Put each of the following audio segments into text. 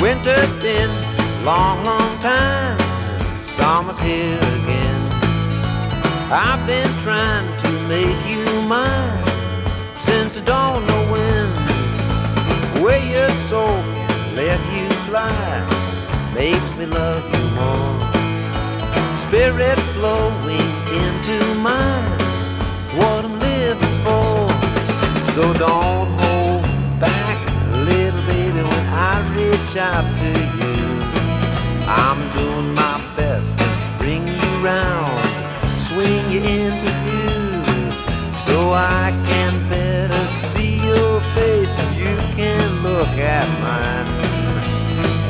Winter's been a long, long time. Summer's here again. I've been trying to make you mine since I don't know when. Where your soul let you fly makes me love you more. Spirit flowing into mine, what I'm living for. So don't out to you. I'm doing my best to bring you round, swing you into view, so I can better see your face and you can look at mine,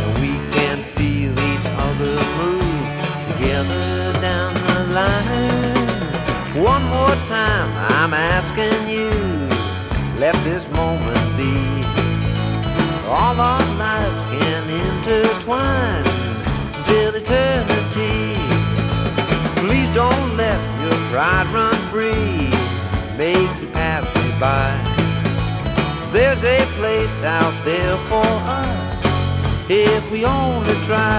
and we can feel each other move together down the line. One more time, I'm asking you, let this moment be. All intertwine till eternity. Please don't let your pride run free, make you pass me by. There's a place out there for us if we only try.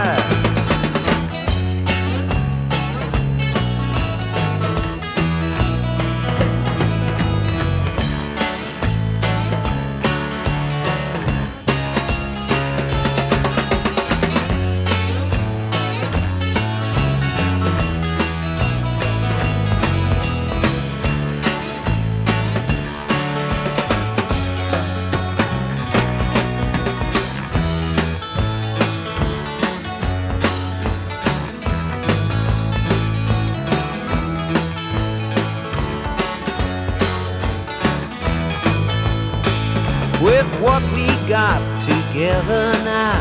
With what we got together now.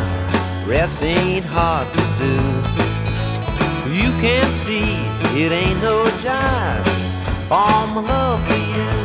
Rest ain't hard to do. You can see it ain't no jive. All my love for